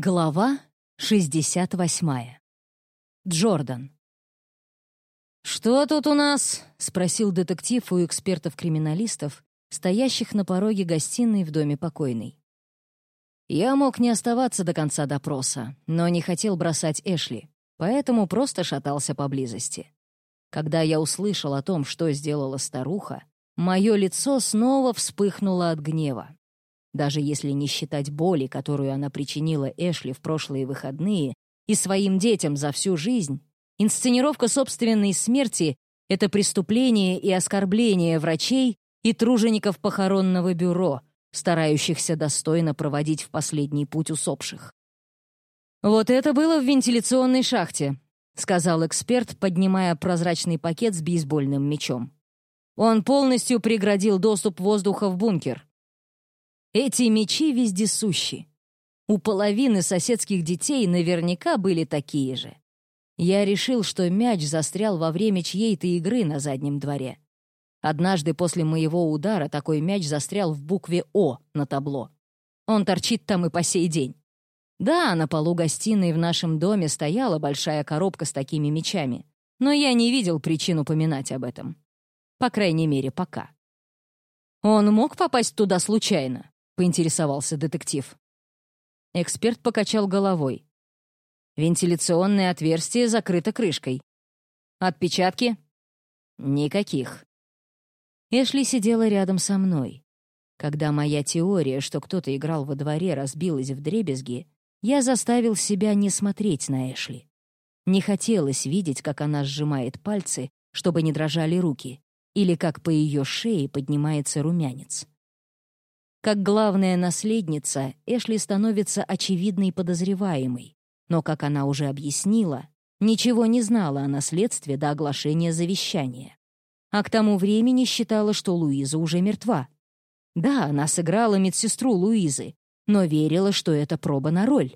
Глава 68. Джордан. «Что тут у нас?» — спросил детектив у экспертов-криминалистов, стоящих на пороге гостиной в доме покойной. Я мог не оставаться до конца допроса, но не хотел бросать Эшли, поэтому просто шатался поблизости. Когда я услышал о том, что сделала старуха, мое лицо снова вспыхнуло от гнева. Даже если не считать боли, которую она причинила Эшли в прошлые выходные и своим детям за всю жизнь, инсценировка собственной смерти — это преступление и оскорбление врачей и тружеников похоронного бюро, старающихся достойно проводить в последний путь усопших. «Вот это было в вентиляционной шахте», — сказал эксперт, поднимая прозрачный пакет с бейсбольным мячом. Он полностью преградил доступ воздуха в бункер. Эти мечи вездесущи. У половины соседских детей наверняка были такие же. Я решил, что мяч застрял во время чьей-то игры на заднем дворе. Однажды после моего удара такой мяч застрял в букве «О» на табло. Он торчит там и по сей день. Да, на полу гостиной в нашем доме стояла большая коробка с такими мячами, но я не видел причин упоминать об этом. По крайней мере, пока. Он мог попасть туда случайно? Поинтересовался детектив. Эксперт покачал головой. Вентиляционное отверстие закрыто крышкой. Отпечатки? Никаких. Эшли сидела рядом со мной. Когда моя теория, что кто-то играл во дворе, разбилась в дребезги, я заставил себя не смотреть на Эшли. Не хотелось видеть, как она сжимает пальцы, чтобы не дрожали руки, или как по ее шее поднимается румянец. Как главная наследница, Эшли становится очевидной подозреваемой, но, как она уже объяснила, ничего не знала о наследстве до оглашения завещания. А к тому времени считала, что Луиза уже мертва. Да, она сыграла медсестру Луизы, но верила, что это проба на роль.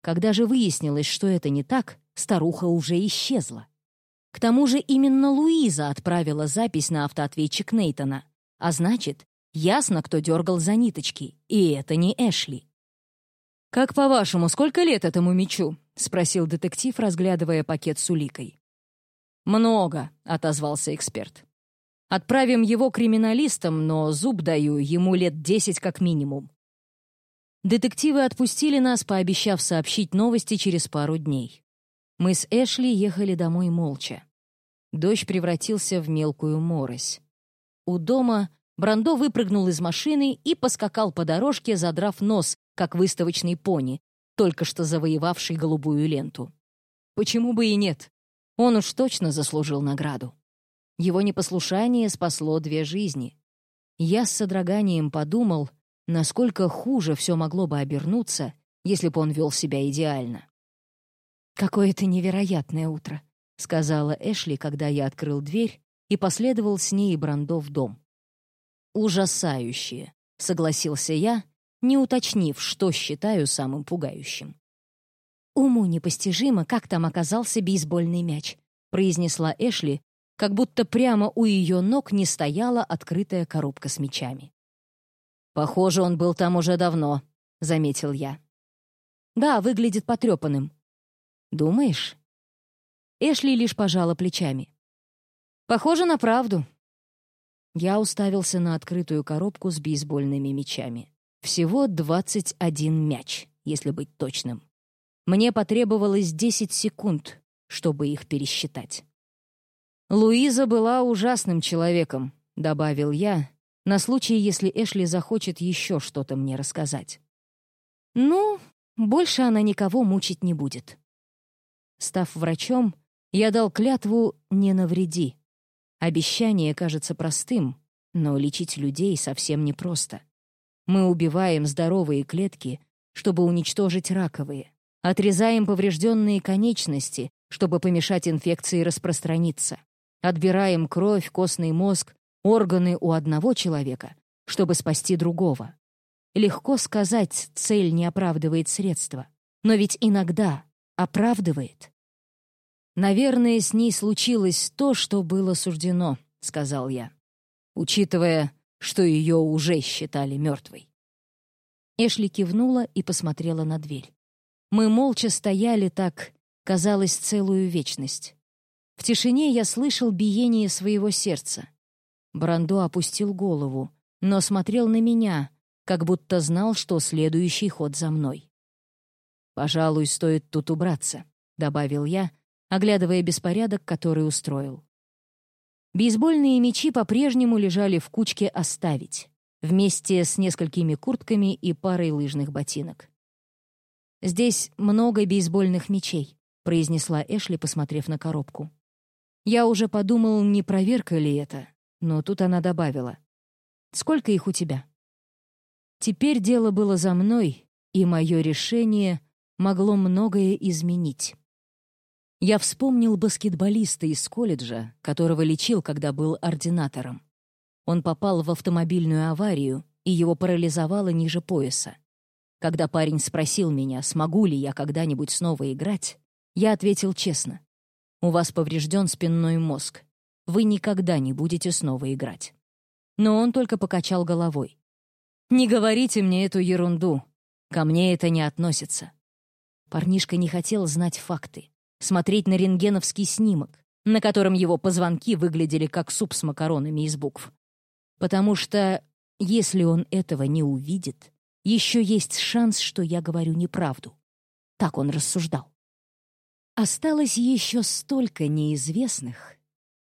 Когда же выяснилось, что это не так, старуха уже исчезла. К тому же именно Луиза отправила запись на автоответчик Нейтона, а значит, Ясно, кто дергал за ниточки, и это не Эшли. «Как по-вашему, сколько лет этому мечу?» — спросил детектив, разглядывая пакет с уликой. «Много», — отозвался эксперт. «Отправим его криминалистам, но зуб даю, ему лет десять как минимум». Детективы отпустили нас, пообещав сообщить новости через пару дней. Мы с Эшли ехали домой молча. Дождь превратился в мелкую морось. У дома Брандо выпрыгнул из машины и поскакал по дорожке, задрав нос, как выставочный пони, только что завоевавший голубую ленту. Почему бы и нет? Он уж точно заслужил награду. Его непослушание спасло две жизни. Я с содроганием подумал, насколько хуже все могло бы обернуться, если бы он вел себя идеально. «Какое-то невероятное утро», — сказала Эшли, когда я открыл дверь и последовал с ней и Брандо в дом. «Ужасающие», — согласился я, не уточнив, что считаю самым пугающим. «Уму непостижимо, как там оказался бейсбольный мяч», — произнесла Эшли, как будто прямо у ее ног не стояла открытая коробка с мячами. «Похоже, он был там уже давно», — заметил я. «Да, выглядит потрепанным». «Думаешь?» Эшли лишь пожала плечами. «Похоже на правду. Я уставился на открытую коробку с бейсбольными мячами. Всего 21 мяч, если быть точным. Мне потребовалось 10 секунд, чтобы их пересчитать. «Луиза была ужасным человеком», — добавил я, на случай, если Эшли захочет еще что-то мне рассказать. «Ну, больше она никого мучить не будет». Став врачом, я дал клятву «не навреди», Обещание кажется простым, но лечить людей совсем непросто. Мы убиваем здоровые клетки, чтобы уничтожить раковые, отрезаем поврежденные конечности, чтобы помешать инфекции распространиться, отбираем кровь, костный мозг, органы у одного человека, чтобы спасти другого. Легко сказать, цель не оправдывает средства, но ведь иногда оправдывает. «Наверное, с ней случилось то, что было суждено», — сказал я, учитывая, что ее уже считали мертвой. Эшли кивнула и посмотрела на дверь. Мы молча стояли так, казалось, целую вечность. В тишине я слышал биение своего сердца. Брандо опустил голову, но смотрел на меня, как будто знал, что следующий ход за мной. «Пожалуй, стоит тут убраться», — добавил я, оглядывая беспорядок, который устроил. Бейсбольные мячи по-прежнему лежали в кучке «оставить», вместе с несколькими куртками и парой лыжных ботинок. «Здесь много бейсбольных мячей», — произнесла Эшли, посмотрев на коробку. Я уже подумал, не проверка ли это, но тут она добавила. «Сколько их у тебя?» Теперь дело было за мной, и мое решение могло многое изменить. Я вспомнил баскетболиста из колледжа, которого лечил, когда был ординатором. Он попал в автомобильную аварию, и его парализовало ниже пояса. Когда парень спросил меня, смогу ли я когда-нибудь снова играть, я ответил честно. «У вас поврежден спинной мозг. Вы никогда не будете снова играть». Но он только покачал головой. «Не говорите мне эту ерунду. Ко мне это не относится». Парнишка не хотел знать факты смотреть на рентгеновский снимок, на котором его позвонки выглядели как суп с макаронами из букв. Потому что, если он этого не увидит, еще есть шанс, что я говорю неправду. Так он рассуждал. Осталось еще столько неизвестных.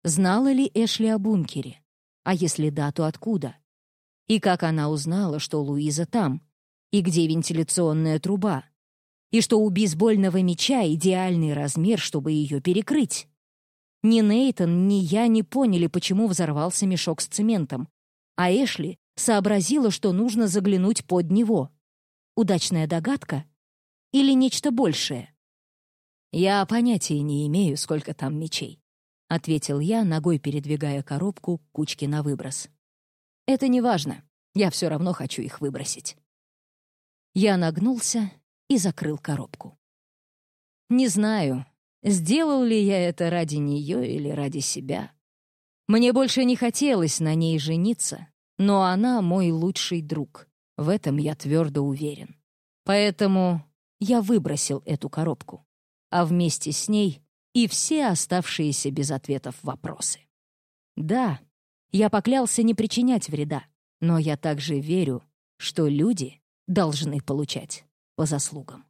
Знала ли Эшли о бункере? А если да, то откуда? И как она узнала, что Луиза там? И где вентиляционная труба? И что у бейсбольного мяча идеальный размер, чтобы ее перекрыть. Ни Нейтон, ни я не поняли, почему взорвался мешок с цементом, а Эшли сообразила, что нужно заглянуть под него. Удачная догадка или нечто большее? «Я понятия не имею, сколько там мечей», — ответил я, ногой передвигая коробку к кучке на выброс. «Это не важно. Я все равно хочу их выбросить». Я нагнулся и закрыл коробку. Не знаю, сделал ли я это ради нее или ради себя. Мне больше не хотелось на ней жениться, но она мой лучший друг. В этом я твердо уверен. Поэтому я выбросил эту коробку, а вместе с ней и все оставшиеся без ответов вопросы. Да, я поклялся не причинять вреда, но я также верю, что люди должны получать по заслугам.